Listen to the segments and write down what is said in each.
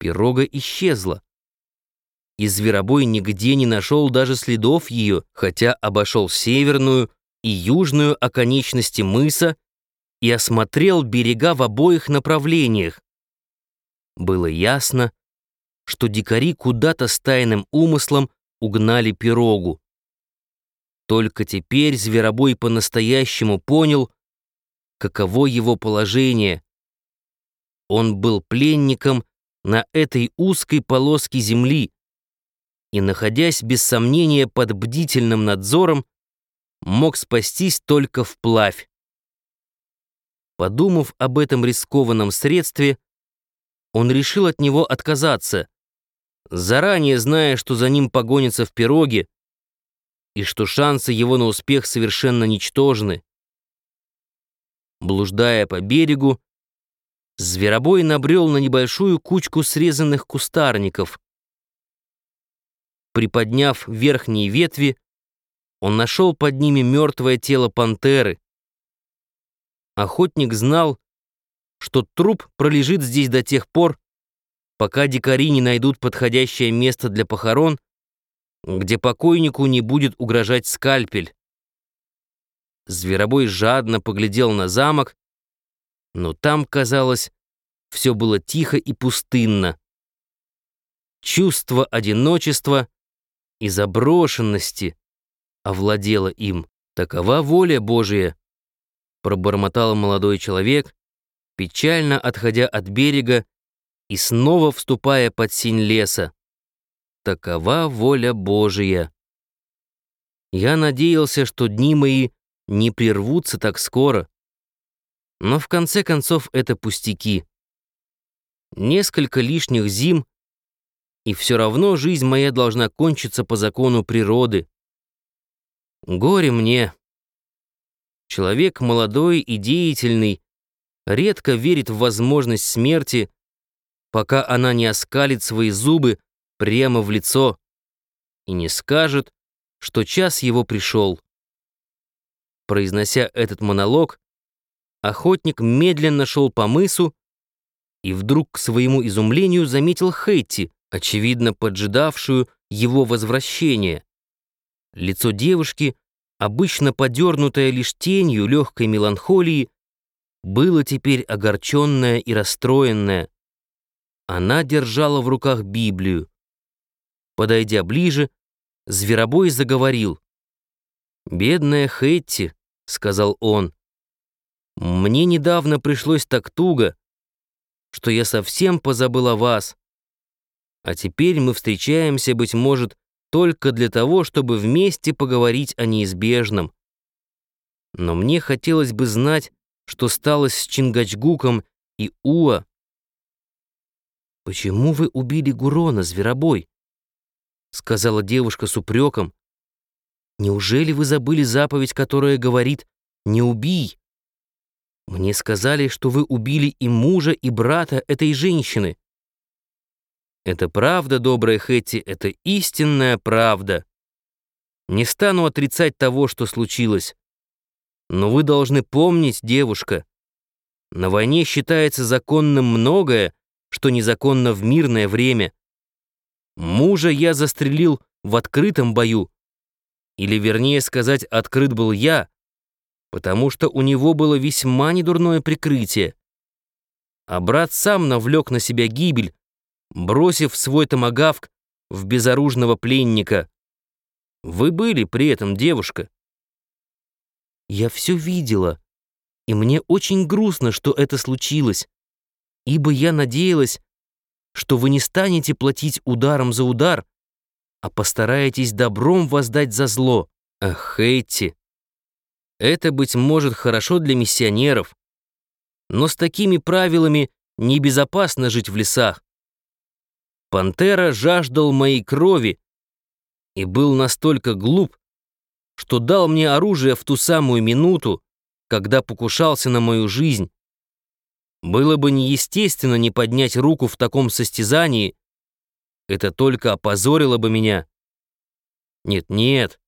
Пирога исчезла. И зверобой нигде не нашел даже следов ее, хотя обошел северную и южную оконечности мыса и осмотрел берега в обоих направлениях. Было ясно, что дикари куда-то с тайным умыслом угнали пирогу. Только теперь зверобой по-настоящему понял, каково его положение. Он был пленником на этой узкой полоске земли и, находясь без сомнения под бдительным надзором, мог спастись только вплавь. Подумав об этом рискованном средстве, он решил от него отказаться, заранее зная, что за ним погонятся в пироге и что шансы его на успех совершенно ничтожны. Блуждая по берегу, зверобой набрел на небольшую кучку срезанных кустарников. Приподняв верхние ветви, он нашел под ними мертвое тело пантеры. Охотник знал, что труп пролежит здесь до тех пор, пока дикари не найдут подходящее место для похорон, где покойнику не будет угрожать скальпель. Зверобой жадно поглядел на замок, но там, казалось, все было тихо и пустынно. Чувство одиночества и заброшенности овладело им. Такова воля Божия, пробормотал молодой человек, печально отходя от берега и снова вступая под синь леса. Такова воля Божия. Я надеялся, что дни мои не прервутся так скоро. Но в конце концов это пустяки. Несколько лишних зим, и все равно жизнь моя должна кончиться по закону природы. Горе мне. Человек молодой и деятельный редко верит в возможность смерти, пока она не оскалит свои зубы прямо в лицо и не скажет, что час его пришел. Произнося этот монолог, охотник медленно шел по мысу и вдруг к своему изумлению заметил Хейти, очевидно поджидавшую его возвращения. Лицо девушки, обычно подернутое лишь тенью легкой меланхолии, было теперь огорченное и расстроенное. Она держала в руках Библию. Подойдя ближе, Зверобой заговорил. «Бедная Хэтти», — сказал он. «Мне недавно пришлось так туго, что я совсем позабыл о вас. А теперь мы встречаемся, быть может, только для того, чтобы вместе поговорить о неизбежном. Но мне хотелось бы знать, что стало с Чингачгуком и Уа. «Почему вы убили Гурона, зверобой?» — сказала девушка с упреком. Неужели вы забыли заповедь, которая говорит «не убий»? Мне сказали, что вы убили и мужа, и брата этой женщины. Это правда, добрая Хэтти, это истинная правда. Не стану отрицать того, что случилось. Но вы должны помнить, девушка, на войне считается законным многое, что незаконно в мирное время. Мужа я застрелил в открытом бою, или, вернее сказать, открыт был я, потому что у него было весьма недурное прикрытие. А брат сам навлек на себя гибель, бросив свой томагавк в безоружного пленника. Вы были при этом девушка. Я все видела, и мне очень грустно, что это случилось, ибо я надеялась, что вы не станете платить ударом за удар, а постараетесь добром воздать за зло. Ах, Хейти, это, быть может, хорошо для миссионеров, но с такими правилами небезопасно жить в лесах. Пантера жаждал моей крови и был настолько глуп, что дал мне оружие в ту самую минуту, когда покушался на мою жизнь. Было бы неестественно не поднять руку в таком состязании это только опозорило бы меня. Нет-нет,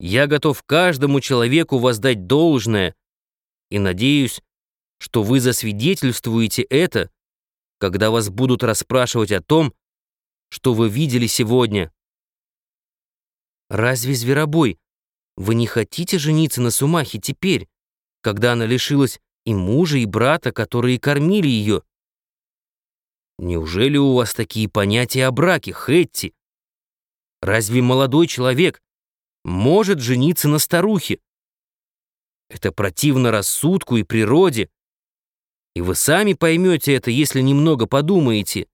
я готов каждому человеку воздать должное и надеюсь, что вы засвидетельствуете это, когда вас будут расспрашивать о том, что вы видели сегодня. Разве, Зверобой, вы не хотите жениться на Сумахе теперь, когда она лишилась и мужа, и брата, которые кормили ее? Неужели у вас такие понятия о браке, Хэтти? Разве молодой человек может жениться на старухе? Это противно рассудку и природе. И вы сами поймете это, если немного подумаете.